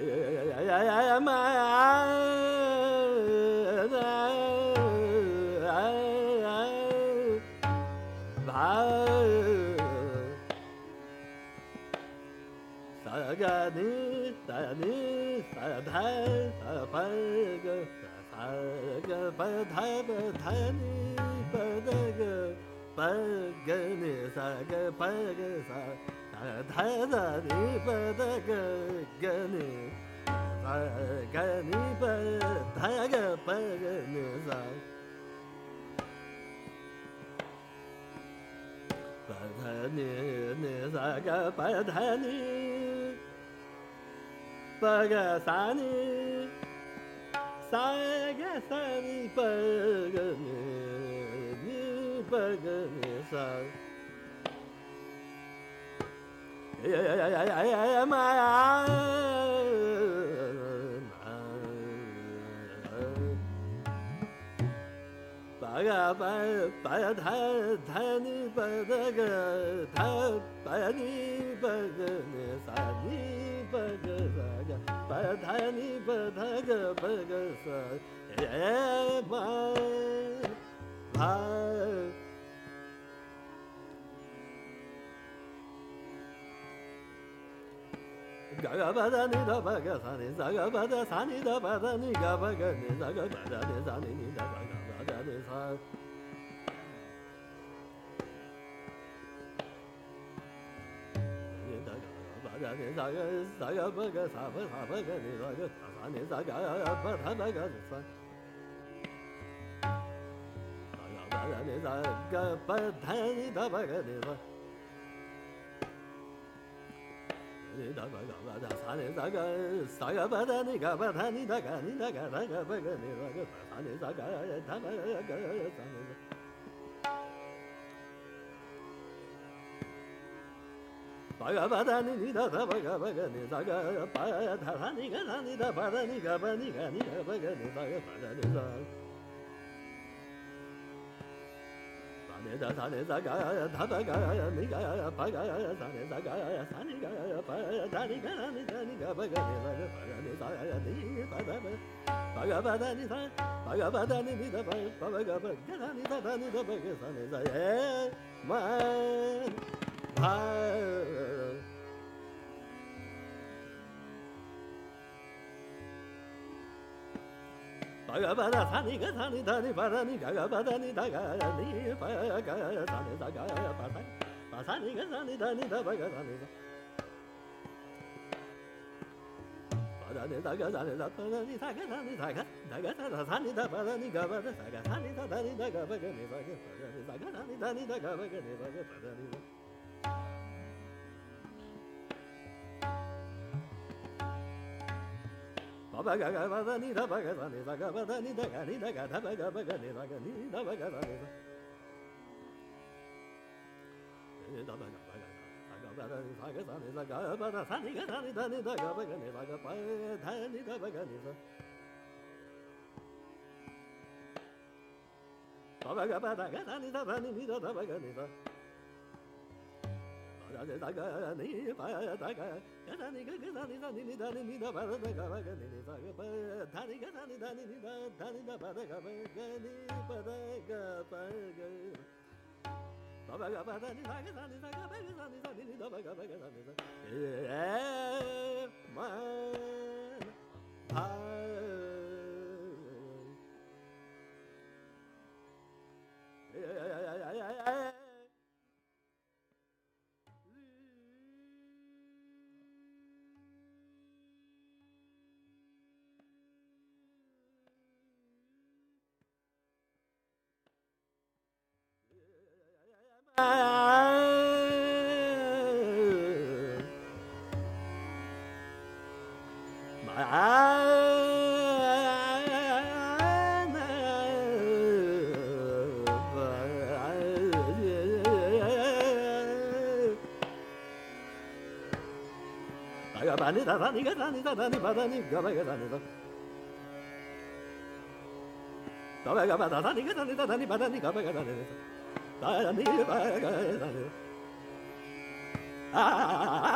या माया पग पग 啥呀啥？你把啥个干呢？啥干呢？把啥个把啥个啥？把啥呢？啥？啥个啥呢？啥个啥呢？把个呢？你把个呢？啥？白呀白白呀太太你白那个太白呀你白个那啥你白个啥个白呀太你白那个白个啥哎白白。三个不干，你咋不干啥？你咋个不干啥？你咋不干？你咋个不干？你咋个不干？你咋个不干？你咋个不干？你咋个不干？你咋个不干？你咋个不干？你咋个不干？你咋个不干？你咋个不干？你那个个么的，啥的啥个啥个么的，你个么的，你那个你那个那个么个那个啥的啥个，他那个个啥的。个八的，你你的他八个八个，你咋个八他他你个他你的八的你个八你个你个八个你咋个八个你咋。三年三改呀呀他败家呀呀你改呀呀败家呀呀三年三改呀呀三年三改呀呀败家呀呀败家呀呀败家呀败呀呀败家呀呀呀败呀呀败家呀呀败家呀败家呀败家呀败家呀败呀呀败家呀败家呀败家呀败家呀败家呀败家呀败家呀败家呀败家呀败家呀败家呀败家呀败巴嘎巴达，沙尼嘎沙尼达，尼巴达尼嘎巴达尼达嘎，尼巴嘎沙尼达嘎巴达，巴沙尼嘎沙尼达尼巴沙尼嘎，巴沙尼达嘎沙尼达巴达尼达嘎沙尼达巴嘎沙尼达嘎巴嘎尼巴嘎巴达尼达嘎沙尼达尼达嘎巴嘎尼巴嘎巴达尼。ババガガバダニダバガダニダガバダニダガニダガダバガバガニダガニダバガダニダダバガバガダガバダニダガダニダガバダサニガダニダニダガバガニダガパダニダバガニダバガバダガダニダダニダダバガニダ Man, I Gabagabadani, Ah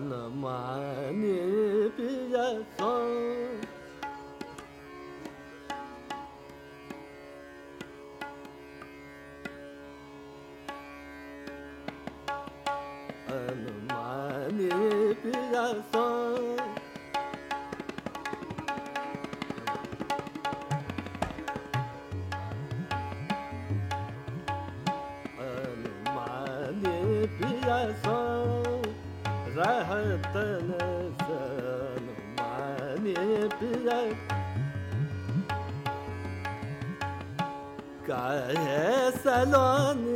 Tanımanı bize sor Tanımanı bize sor Kare salon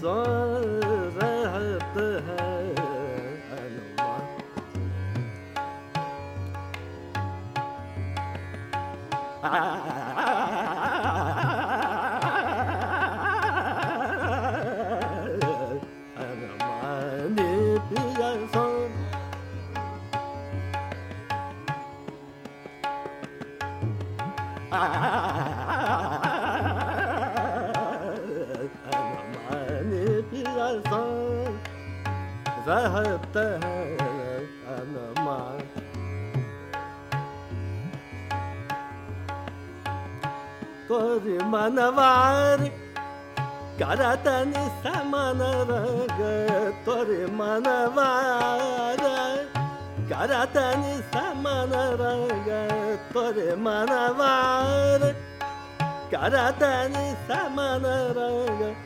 Son ਤਨਮਾ ਤੋਰ ਮਨਵਾਰ ਕਰਤਨ ਸਮਨ ਰਗ। ਤੋਰ ਮਨਵਾਰ ਕਰਤਨ ਸਮਨ ਰਗ। ਤੋਰ ਮਨਵਾਰ ਕਰਤਨ ਸਮਨ ਰਗ।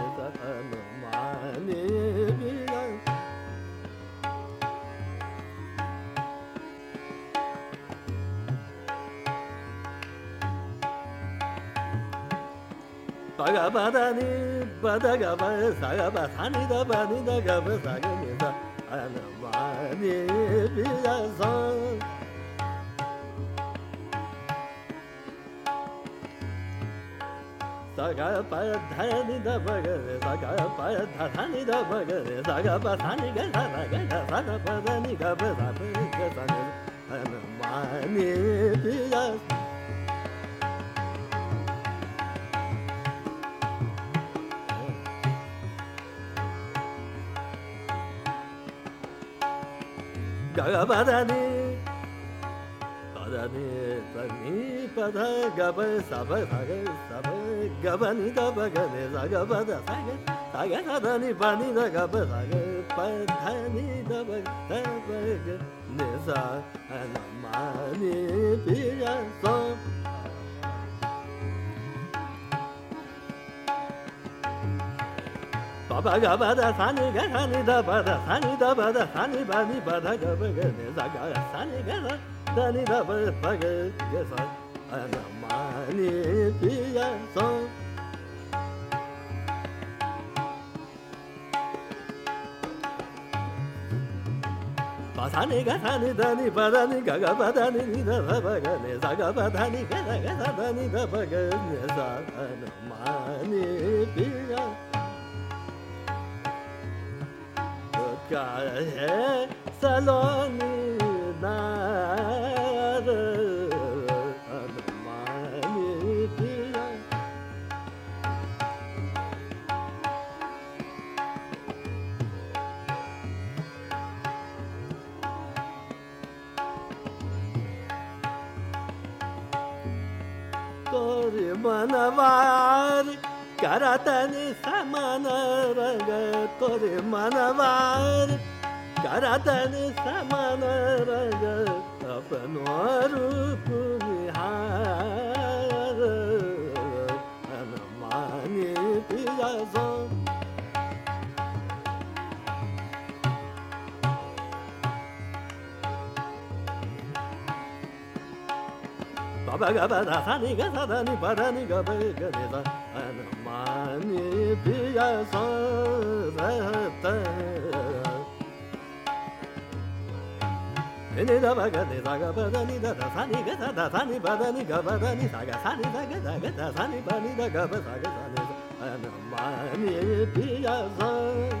ga ba da ni ba da ga ba sa ga ba sa ni da ba ni da ga ba sa ga ni da a na ni bi da sa sa ga pa da ni da ba ga re sa ga pa da sa ni da ba ga re sa ga pa sa ni ga sa ga da sa da pa da ni ga ba sa pa ga sa ni a na ni bi da sa 扎嘎巴达尼，巴达尼耶达尼，巴达嘎巴萨巴扎格萨巴，嘎巴尼达巴格尼扎嘎巴达萨格萨格萨达尼巴尼达嘎巴萨格巴达尼达巴达巴格尼萨阿玛尼比。巴嘎巴达，啥尼干啥尼达，巴达啥尼达巴达，啥尼巴尼巴达个巴个那啥嘎，啥尼干啥，啥尼达巴巴个也算。哎呀妈，你别走！巴啥尼干啥尼达尼巴达尼嘎巴达尼尼达啥巴个那啥嘎巴啥尼干啥啥达尼达巴个那啥，哎呀妈，你。है सलोनी नार तोरे मनवार ಕರತನಿ ಸಮನರಗ ತೊರೆ ಮನವಾರ ಕರತನಿ ಸಮನರಗ ಅಪನೋ ರೂಪುನಿಹಾರ ಅನಮಾನಿ ಪಿಯಸ Ba ba ga ba da sa ni ga sa da ni ba da ni ga ba ga ni da mani piya sa sa ni da ba ga ni sa ga ba da ni da da sa ni ga sa da sa ni ba da ni ga ba da ni sa ga sa ni da ga da ga da sa ni ba ni da ga ba sa ga sa ni da da da da da da da da da da da da da da da ma ni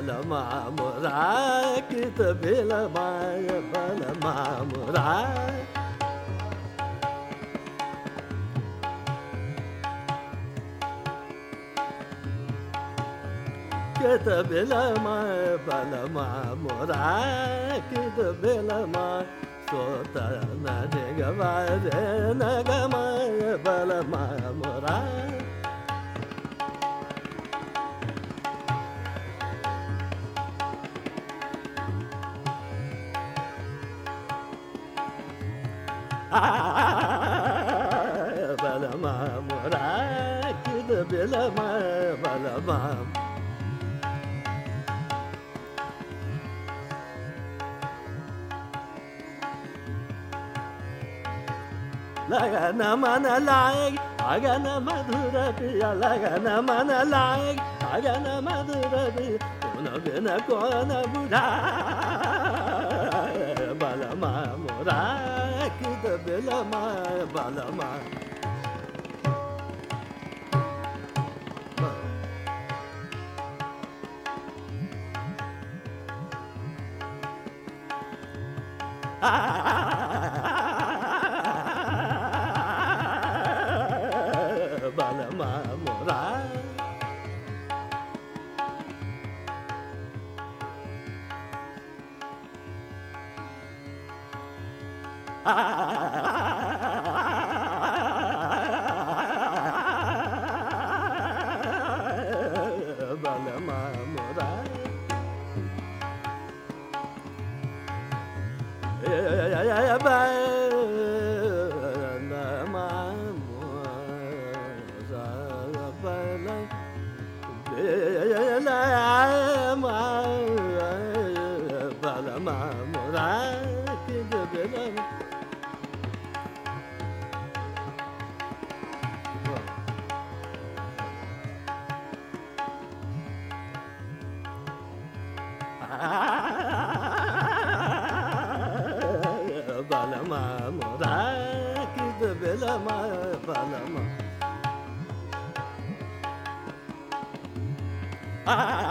बलमा मोरा कित बिलमाय बलमा मोरा कित बिलमाय बलमा मोरा कित बिलमाय सोत न जगवा रे नगमाय பலமாம் ராக்கிது பிலமா பலமாம் லகன மனலாய் அகன மதுர பிய லகன மனலாய் அகன மதுர பிய உனகுன கோன புதா பலமா முரா బలమా మురా కిద బిలమా బలమా ba balama. Ah.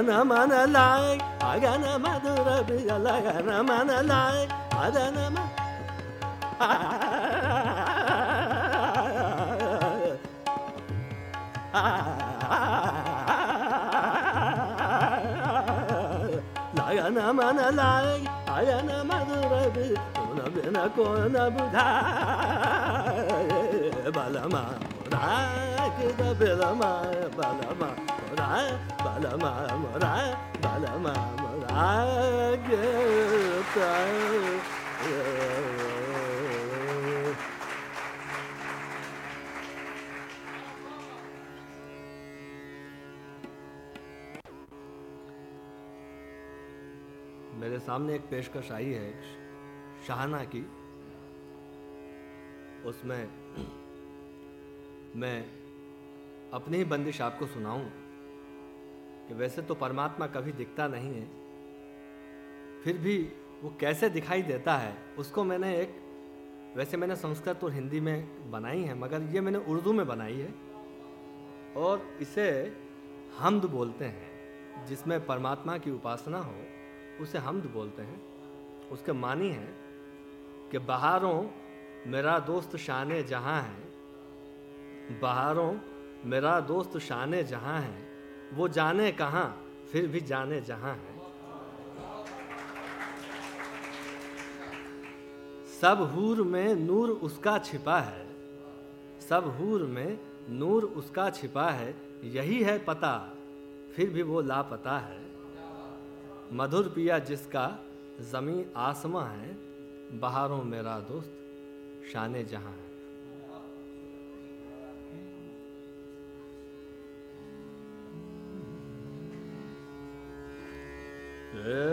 அதன மனலாய் அகன மதுரபியலகன மனலாய் அதன லகன மனலாய் அயன மதுரபி உணவின கோண புதா பலமா ராக்கித பலமா பலமா mora bala ma mora bala ma mora geta मेरे सामने एक पेशकश आई है शाहना की। उसमें मैं अपनी बंदिश आपको सुनाऊं। कि वैसे तो परमात्मा कभी दिखता नहीं है। फिर भी वो कैसे दिखाई देता है, उसको मैंने एक, वैसे मैंने संस्कृत और हिंदी में बनाई है, मगर ये मैंने उर्दू में बनाई है। और इसे हमद बोलते हैं, जिसमें परमात्मा की उपासना हो, उसे हमद बोलते हैं। उसके मानी है कि बहारों मेरा दोस्त शान जहाँ है, बहारों मेरा दोस्त शान जहाँ है वो जाने कहाँ, फिर भी जाने जहाँ है। सब हूर में नूर उसका छिपा है, सब हूर में नूर उसका छिपा है, यही है पता, फिर भी वो लापता है। मधुर पिया जिसका जमी आसमां है, बहारों मेरा दोस्त शाने जहाँ Yeah.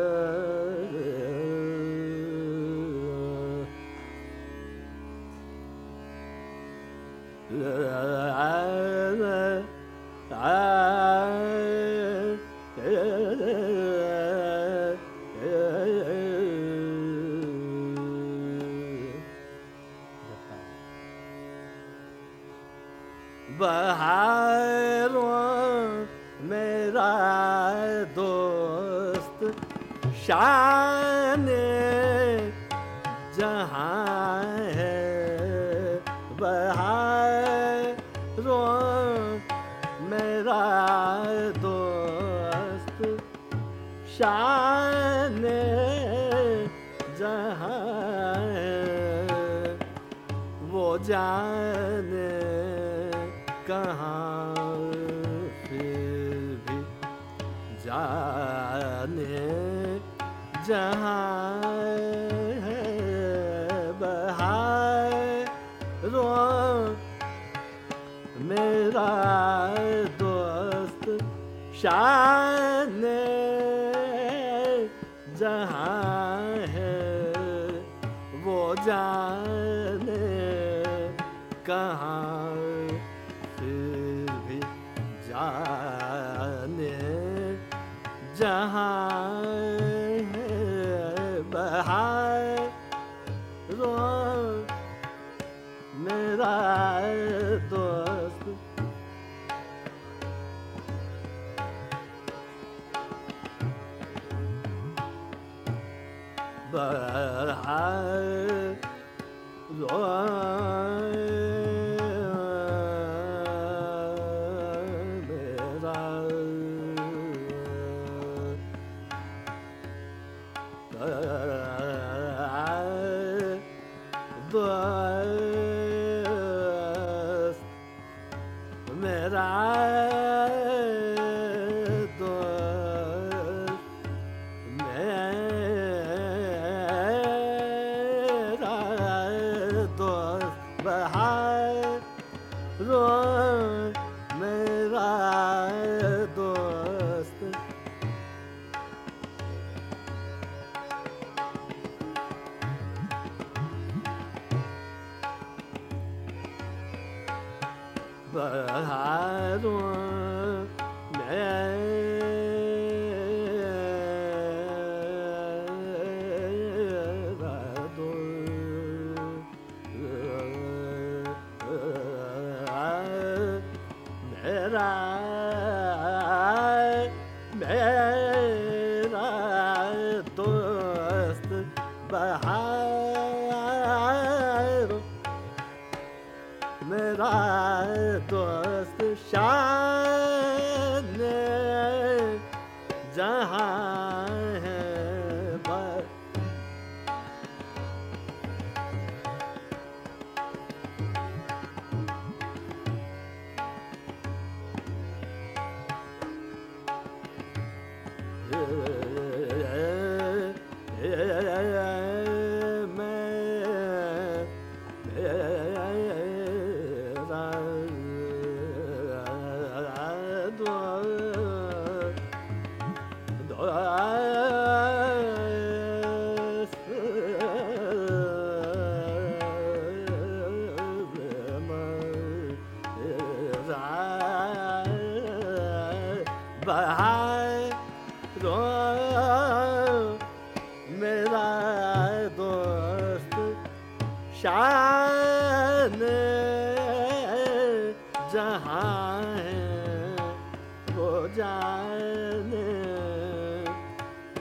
भी जाने जहाँ बहारो मेरा दोस्त बहारो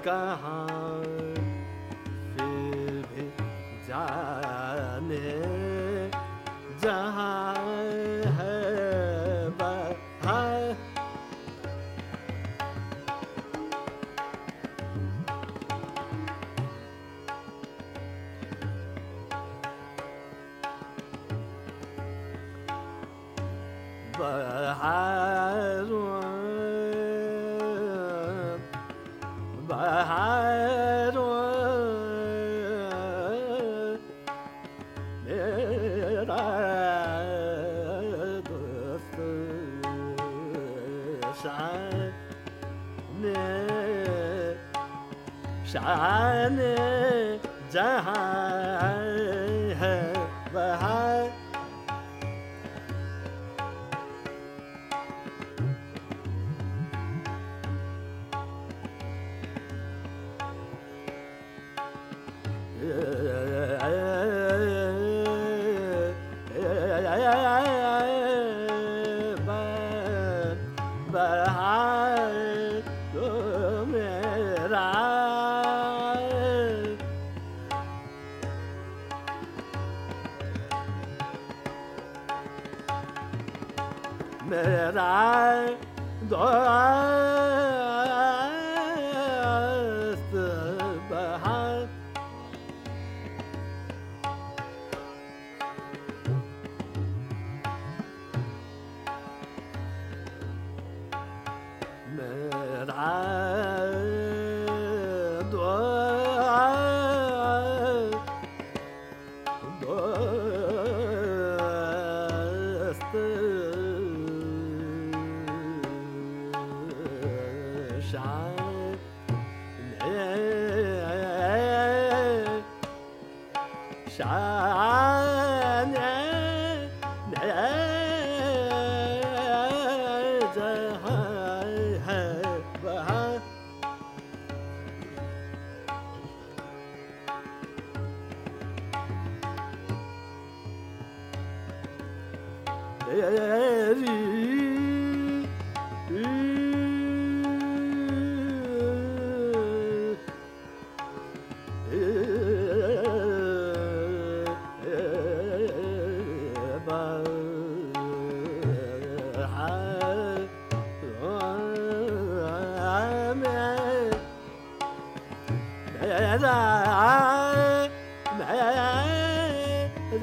ਕਹਾਂ 来，来。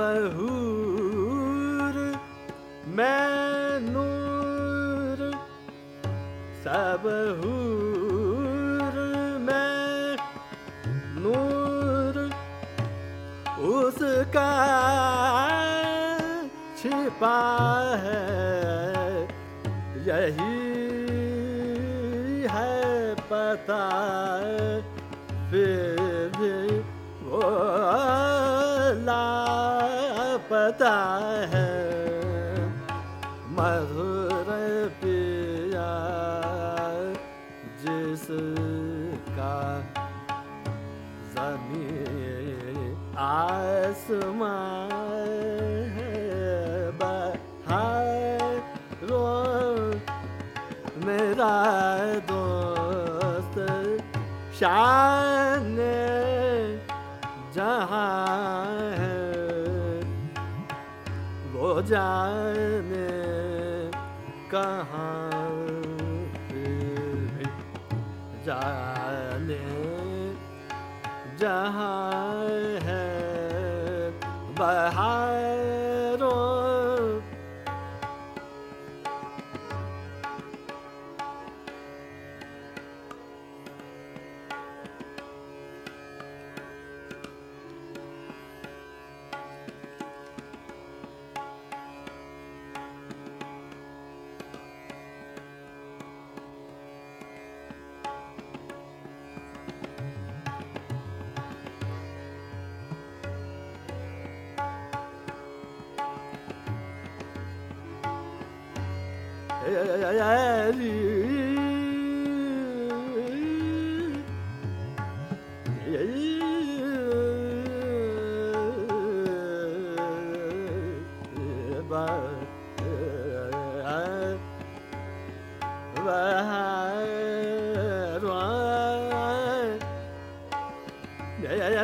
ू मे नू सब मे नूर ऊस क्षिपा जमी आसमां बहारो मेरा दोस्त शाह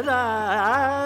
da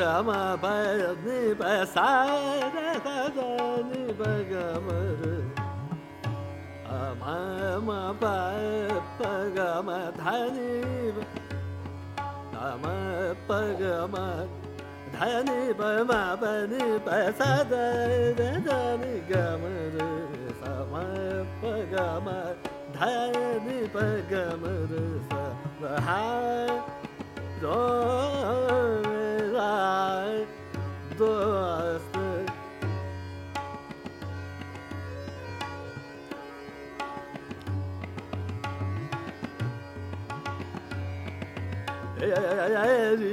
ी पसानि पगमरु अगम धनि अम पगम धनि पी पी गमरे पगम धनि पगम रु 呀呀呀呀呀呀！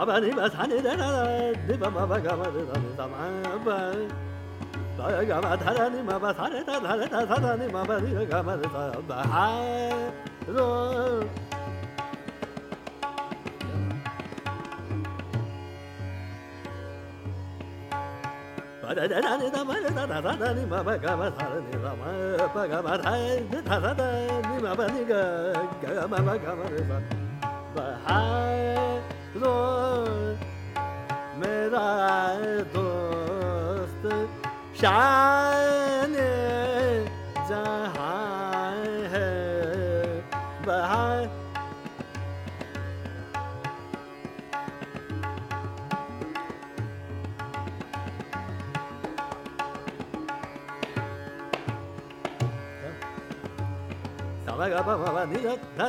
Ma ba ni ba sa ni da da da ni ba ma ba ga ma da da ni da ma ba ba ga ma da da ni ma ba sa ni da da da da sa da ni ma ba ni ga ma da da ba ha ro da da da ni da ma da da da da ni ma ba ga ma sa da ni da ma ba ga ma da da da da ni ma ba ni ga ga ma ba ga ma da da ba ha Lord, मेरा दोस्त शान जहाँ है बहार। सवा गा ba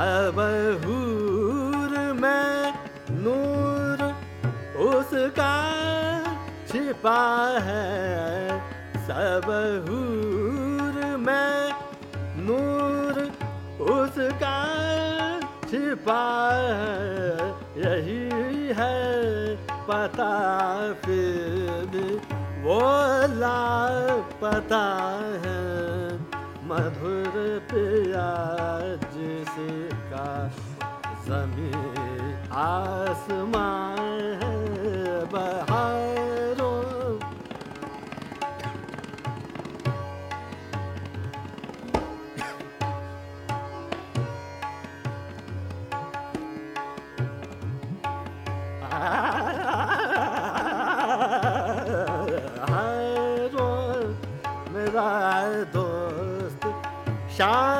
सब हूर में नूर उसका छिपा है। सब हूर में नूर उसका छिपा है। यही है पता फिर भी वो लापता है मधुर पिया जिसका जमी आसमान Ciao.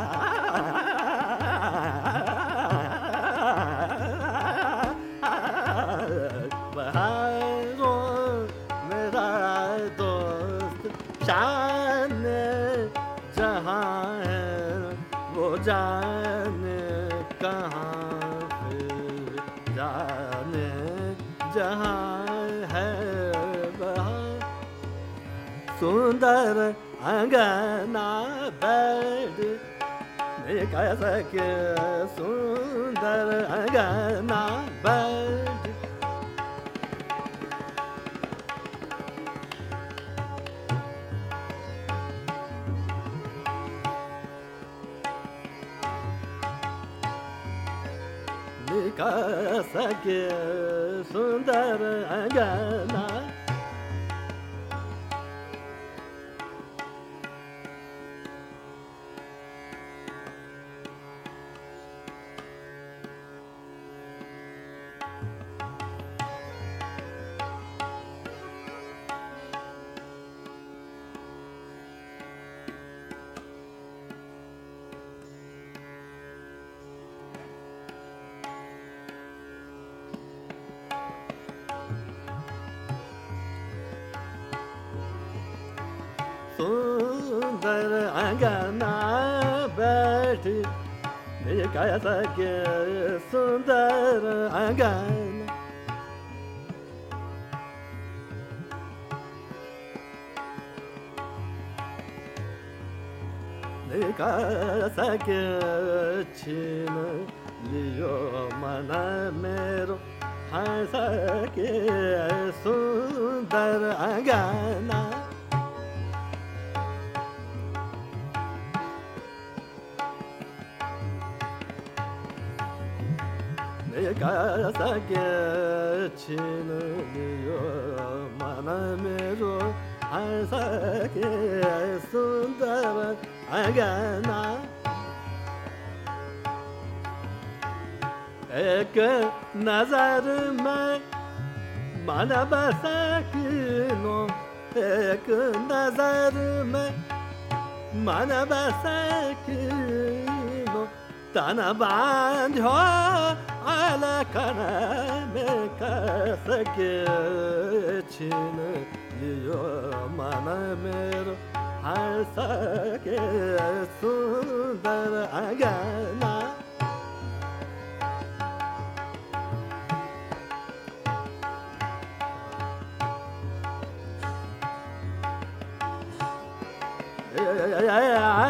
नहीं कह सके सुंदर अंगना बैठ निकल सके सुंदर अंगना आगनके सुन्दर आङ्गर आङ्ग Gaza geçinmiyor Mana mero Arzaki Sundara Agana Eke nazarıma Bana basakin o Eke nazarıma Bana basakin تانا بعدها على كرامك سكتنا يوم انا مر حسك سندر اجانا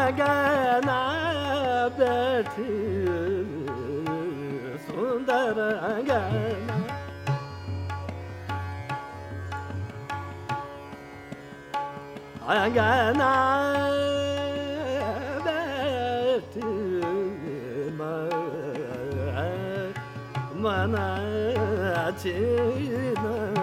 اجانا मन बसकिनो तन बांधो अलकन में कसके छिन लियो मन मेरो हंसके सुंदर अगना गना बैठी सुंदर गना गना बैठी मना छिन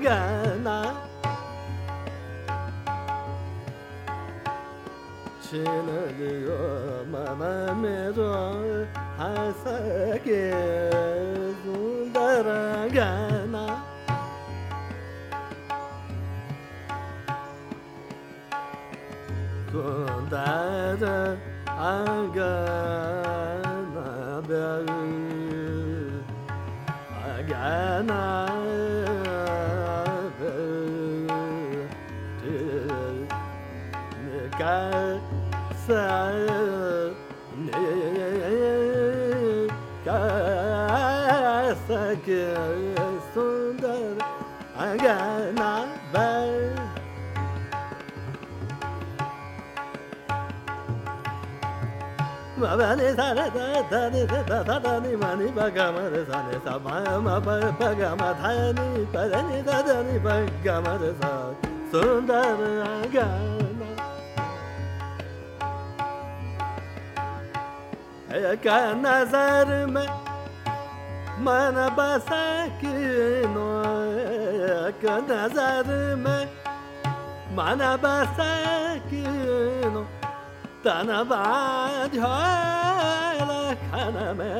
지나가나? 지나가고 마음에도 하사게 돌아가나? 군다다 안가. Mabani sare da da ni da da da da ni mani bagama re sa ni sa ma ma pa bagama tha ni pa re ni da da ni bagama re sa sundar agana एक नजर में मन बसा कि no एक नजर में मन बसा कि no Danabadha la kaname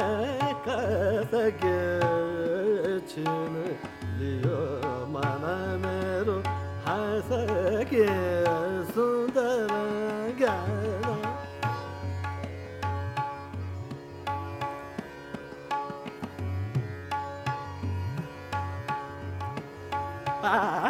kata geçin liyo manameru hasa gesundara gara Ah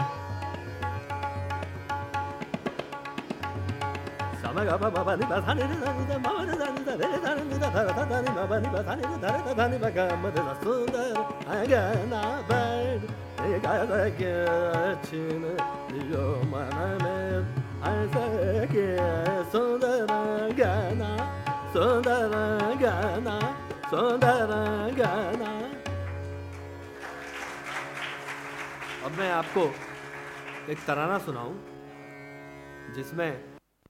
अब मैं आपको एक तराना सुनाऊं जिसमें